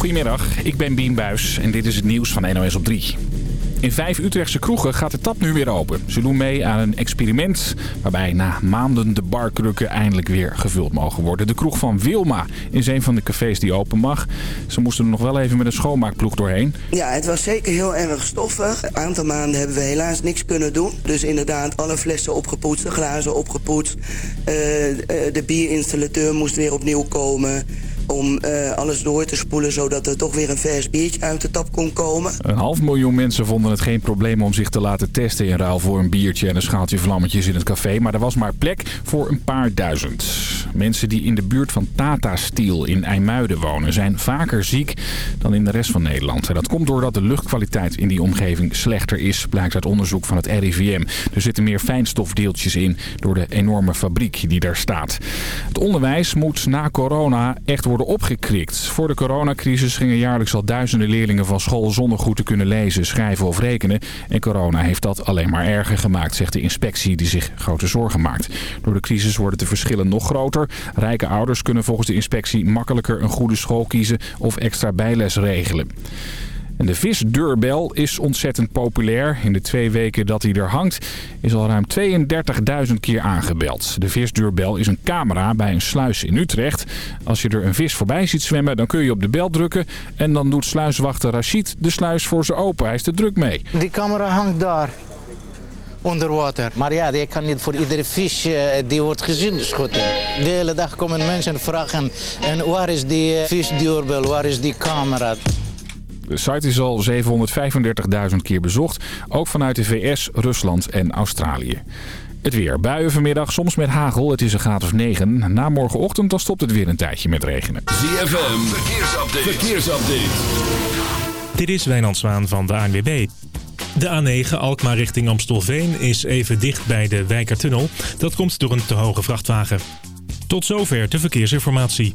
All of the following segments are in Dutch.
Goedemiddag, ik ben Bien Buis en dit is het nieuws van NOS op 3. In vijf Utrechtse kroegen gaat de tap nu weer open. Ze doen mee aan een experiment waarbij na maanden de barkrukken eindelijk weer gevuld mogen worden. De kroeg van Wilma is een van de cafés die open mag. Ze moesten er nog wel even met een schoonmaakploeg doorheen. Ja, het was zeker heel erg stoffig. Een aantal maanden hebben we helaas niks kunnen doen. Dus inderdaad alle flessen opgepoetst, de glazen opgepoetst. Uh, uh, de bierinstallateur moest weer opnieuw komen om uh, alles door te spoelen... zodat er toch weer een vers biertje uit de tap kon komen. Een half miljoen mensen vonden het geen probleem om zich te laten testen... in ruil voor een biertje en een schaaltje vlammetjes in het café. Maar er was maar plek voor een paar duizend. Mensen die in de buurt van Tata Steel in IJmuiden wonen... zijn vaker ziek dan in de rest van Nederland. En dat komt doordat de luchtkwaliteit in die omgeving slechter is... blijkt uit onderzoek van het RIVM. Er zitten meer fijnstofdeeltjes in door de enorme fabriek die daar staat. Het onderwijs moet na corona echt worden opgekrikt. Voor de coronacrisis gingen jaarlijks al duizenden leerlingen van school zonder goed te kunnen lezen, schrijven of rekenen. En corona heeft dat alleen maar erger gemaakt, zegt de inspectie die zich grote zorgen maakt. Door de crisis worden de verschillen nog groter. Rijke ouders kunnen volgens de inspectie makkelijker een goede school kiezen of extra bijles regelen. En de visdeurbel is ontzettend populair. In de twee weken dat hij er hangt is al ruim 32.000 keer aangebeld. De visdeurbel is een camera bij een sluis in Utrecht. Als je er een vis voorbij ziet zwemmen, dan kun je op de bel drukken. En dan doet sluiswachter Rashid de sluis voor ze open. Hij is er druk mee. Die camera hangt daar onder water. Maar ja, je kan niet voor iedere vis uh, die wordt gezien schutten. De hele dag komen mensen vragen, en waar is die uh, visdeurbel, waar is die camera? De site is al 735.000 keer bezocht, ook vanuit de VS, Rusland en Australië. Het weer. Buien vanmiddag, soms met hagel. Het is een graad of 9. Na morgenochtend dan stopt het weer een tijdje met regenen. ZFM, verkeersupdate. verkeersupdate. Dit is Wijnand Zwaan van de ANWB. De A9 Alkmaar richting Amstelveen is even dicht bij de Wijkertunnel. Dat komt door een te hoge vrachtwagen. Tot zover de verkeersinformatie.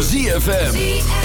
ZFM.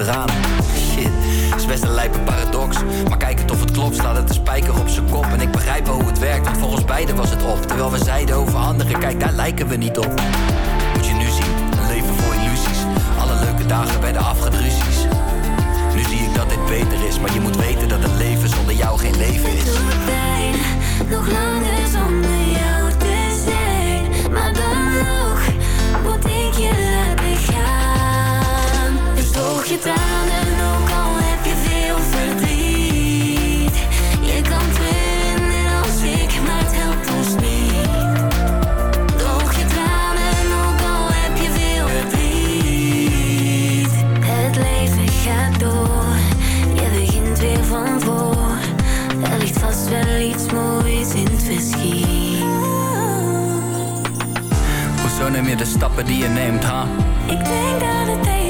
Achteraan. Shit, is best een lijpe paradox. Maar kijk het of het klopt, slaat het de spijker op zijn kop. En ik begrijp wel hoe het werkt, want voor ons beiden was het op. Terwijl we zeiden over anderen, kijk daar lijken we niet op. Moet je nu zien, een leven vol illusies. Alle leuke dagen werden afgedrusies. Nu zie ik dat dit beter is, maar je moet weten dat een leven zonder jou geen leven is. Je tranen, ook al heb je veel verdriet. Je kan trainen als ik, maar het helpt ons niet. Droog je tranen, ook al heb je veel verdriet. Het leven gaat door, je begint weer van voor. Er ligt vast wel iets moois in het verschiet. Hoezo neem je de stappen die je neemt, ha? Ik denk dat het is.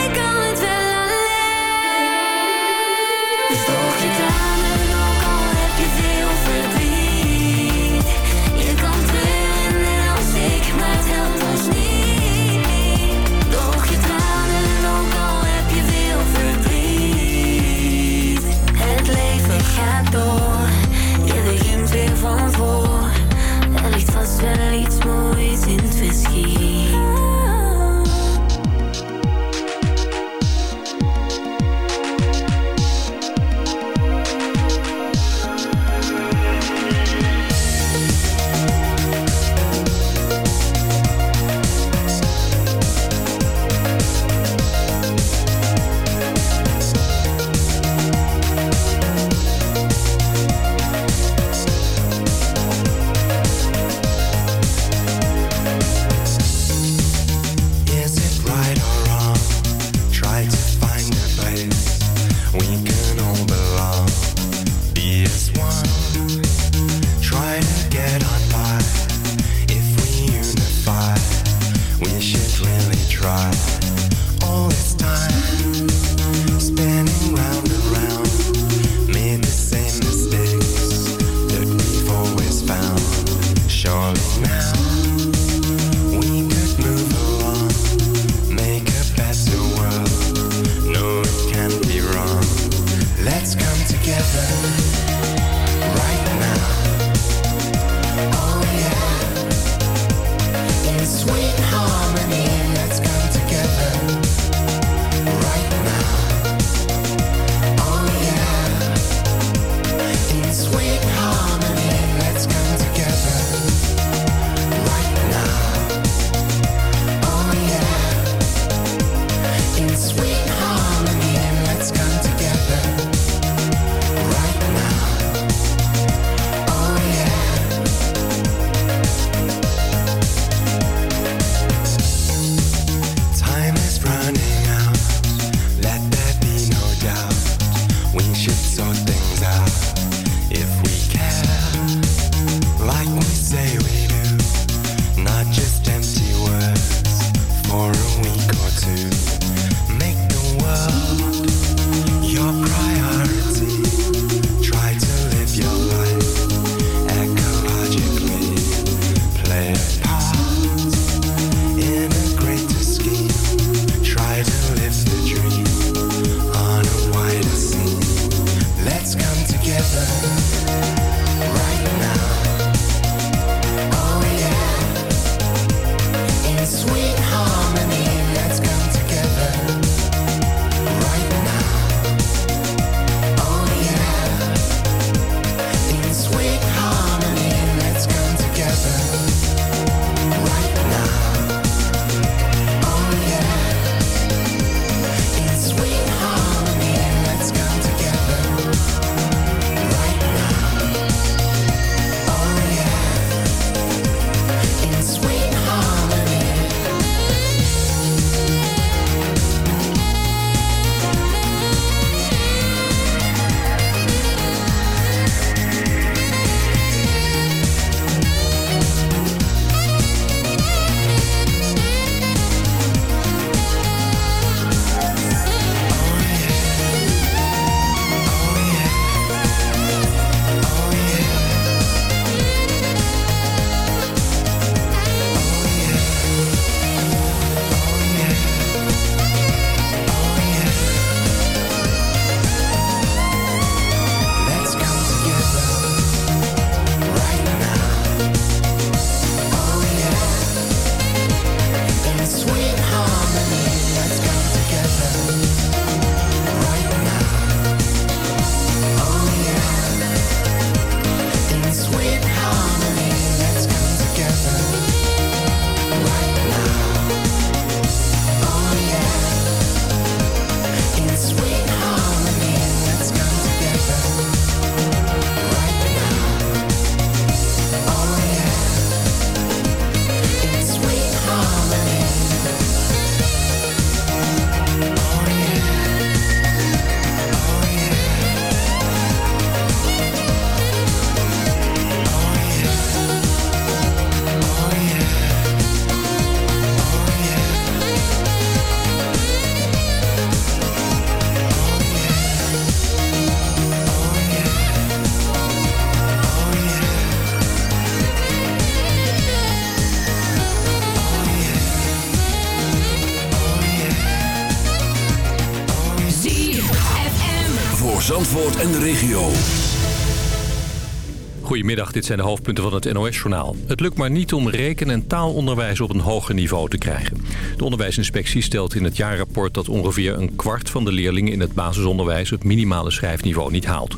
dit zijn de hoofdpunten van het NOS-journaal. Het lukt maar niet om reken- en taalonderwijs op een hoger niveau te krijgen. De onderwijsinspectie stelt in het jaarrapport dat ongeveer een kwart van de leerlingen in het basisonderwijs het minimale schrijfniveau niet haalt.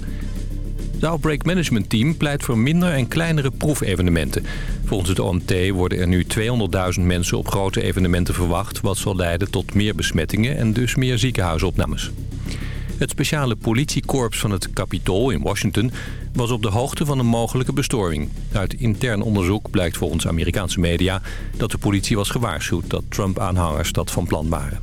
Het Outbreak Management Team pleit voor minder en kleinere proefevenementen. Volgens het OMT worden er nu 200.000 mensen op grote evenementen verwacht... wat zal leiden tot meer besmettingen en dus meer ziekenhuisopnames. Het speciale politiekorps van het Capitool in Washington was op de hoogte van een mogelijke bestorming. Uit intern onderzoek blijkt volgens Amerikaanse media dat de politie was gewaarschuwd dat Trump-aanhangers dat van plan waren.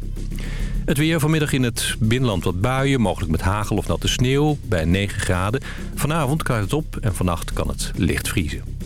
Het weer vanmiddag in het binnenland wat buien, mogelijk met hagel of natte sneeuw, bij 9 graden. Vanavond krijgt het op en vannacht kan het licht vriezen.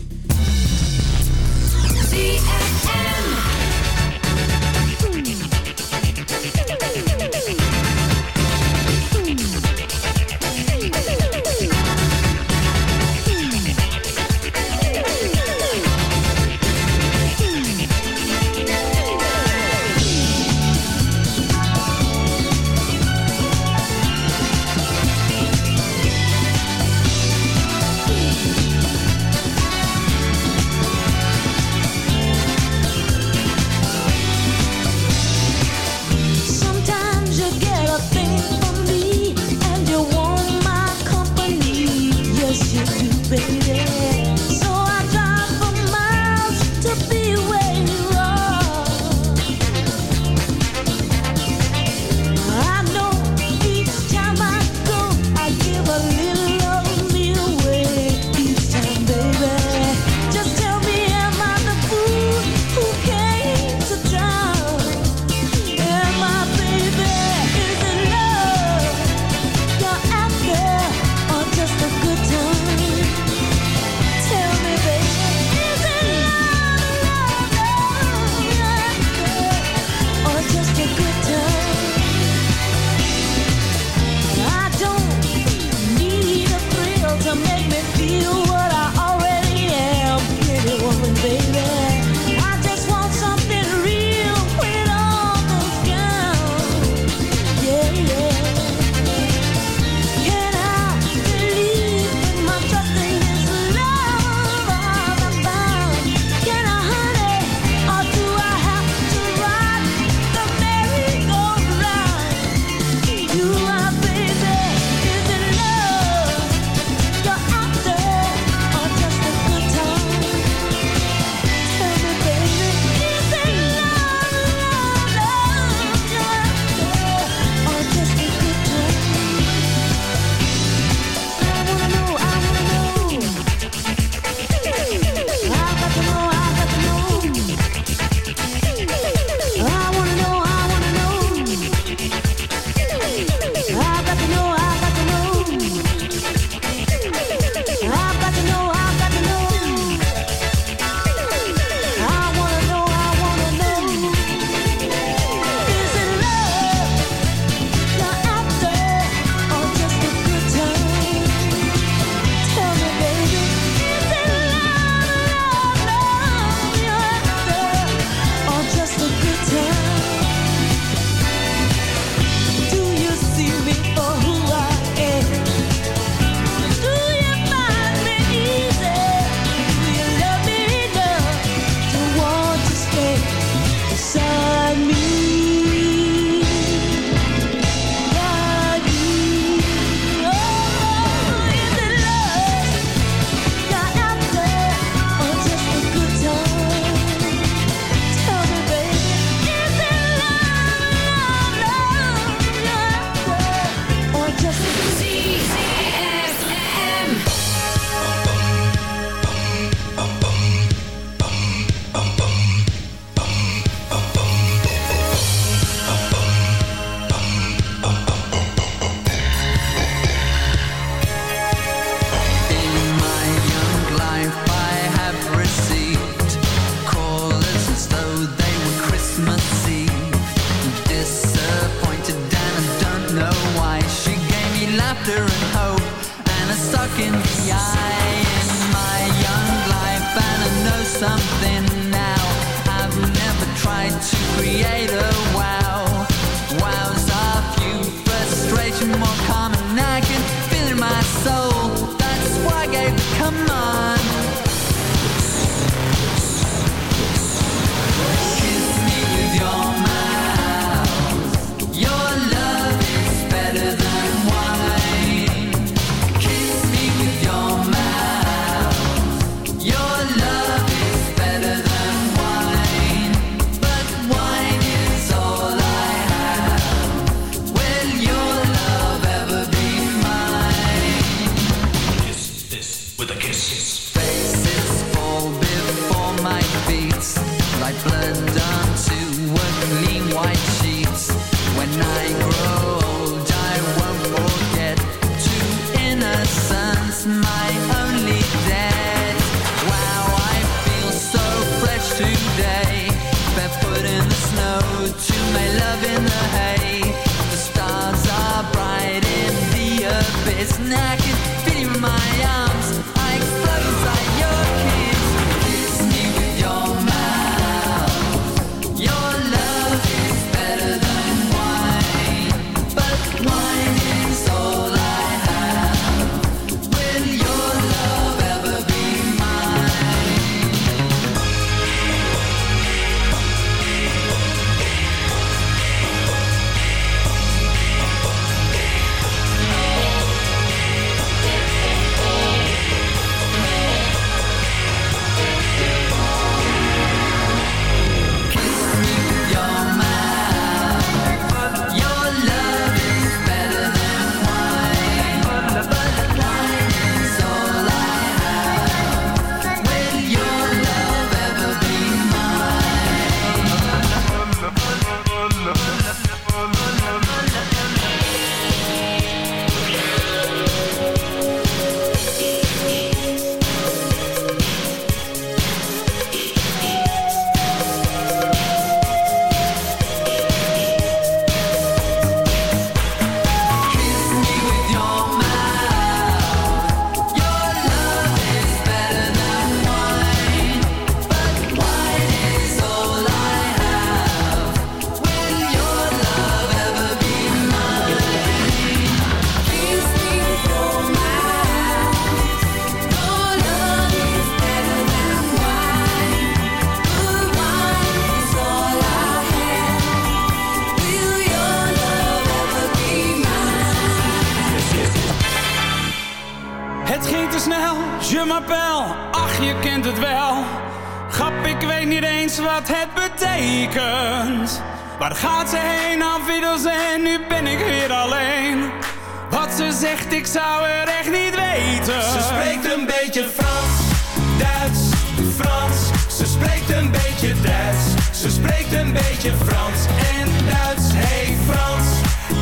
Ze spreekt een beetje Frans en Duits. Hey Frans,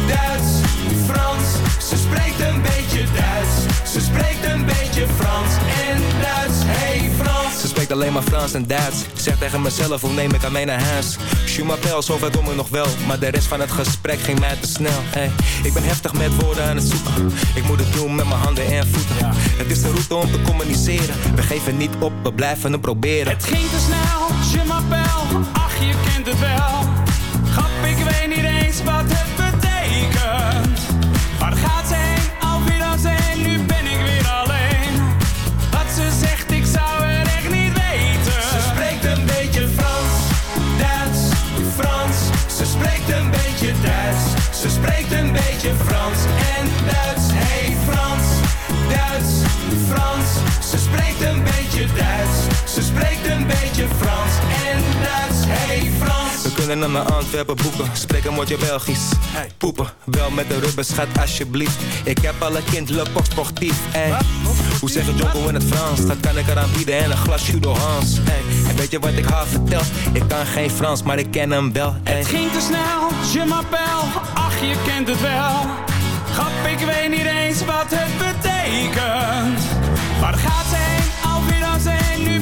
Duits, Frans. Ze spreekt een beetje Duits. Ze spreekt een beetje Frans en Duits. Hey Frans. Ze spreekt alleen maar Frans en Duits. Zeg tegen mezelf, hoe neem ik haar mee naar huis? Je m'appelle, zover kom ik nog wel. Maar de rest van het gesprek ging mij te snel. Hey, ik ben heftig met woorden aan het zoeken. Ik moet het doen met mijn handen en voeten. Het is de route om te communiceren. We geven niet op, we blijven het proberen. Het ging te snel, je m'appelle, Yeah. Kunnen naar Antwerpen boeken, spreek een woordje Belgisch. Poepen, wel met de rubber schat alsjeblieft. Ik heb alle kind, le sportief. Hoe zeg je Jocko in het Frans? Dat kan ik eraan bieden en een glas Judo Hans. Ey. En weet je wat ik haar vertel? Ik kan geen Frans, maar ik ken hem wel. Het ging te snel, je m'appelle, ach je kent het wel. Grap, ik weet niet eens wat het betekent. Waar gaat ze heen, alweer en nu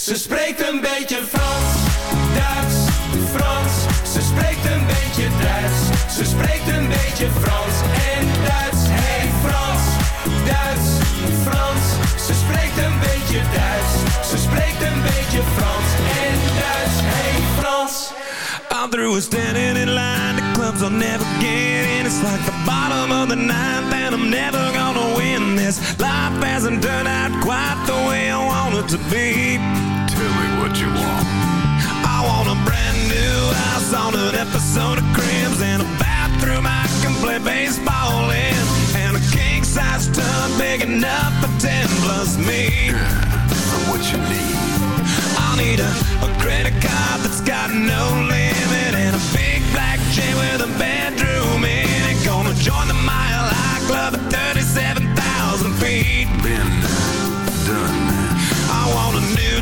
Ze spreekt een beetje Frans, Duits, Frans. Ze spreekt een beetje Duits. Ze spreekt een beetje Frans en Duits. Hey Frans, Duits, Frans. Ze spreekt een beetje Duits. Ze spreekt een beetje Frans en Duits. Hey Frans. I'm through standing in line. The clubs I'll never get in. It's like the bottom of the ninth, and I'm never gonna win this. Life hasn't turned out quite the way I want it to be. What you want. I want a brand new house on an episode of Cribs and a bathroom I can play baseball in, and a king size tub big enough for ten plus me. What you need? I'll need a, a credit card that's got no limit and a big black chain with a bedroom in it. Gonna join the Mile High Club at 37,000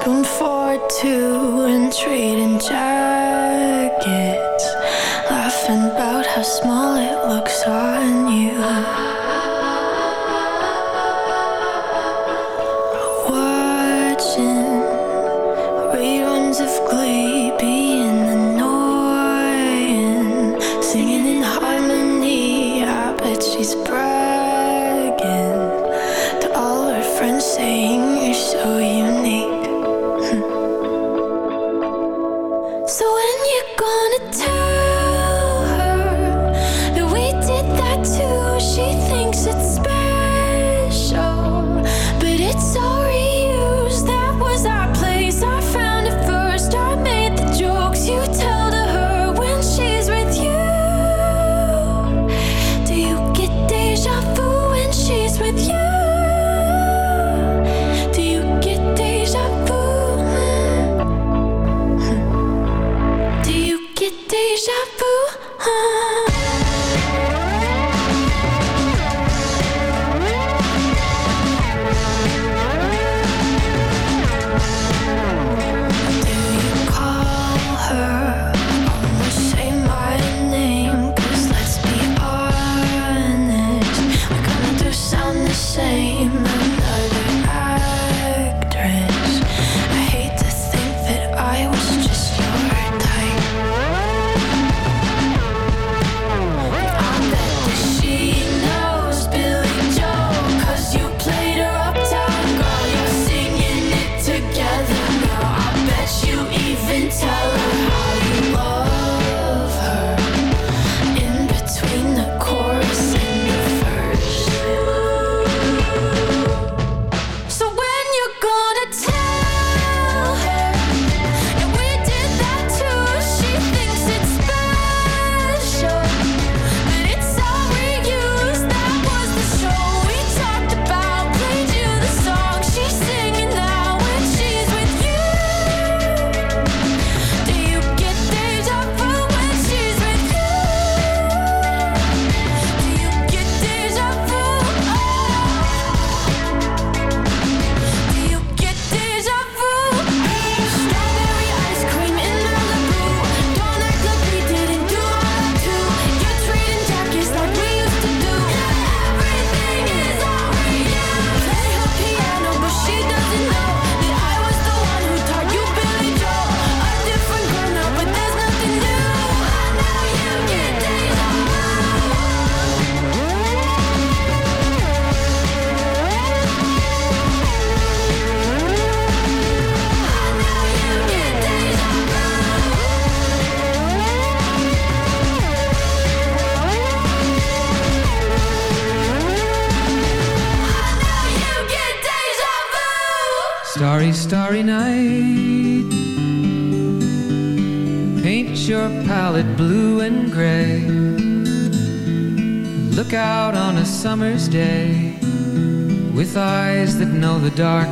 Spoon for two and trading jackets. Laughing about how small it looks on you.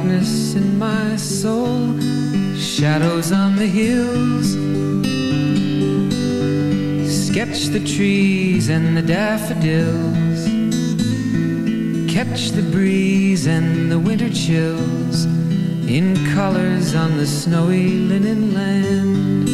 Darkness in my soul. Shadows on the hills. Sketch the trees and the daffodils. Catch the breeze and the winter chills in colors on the snowy linen land.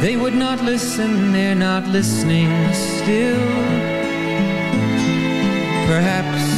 they would not listen, they're not listening still. Perhaps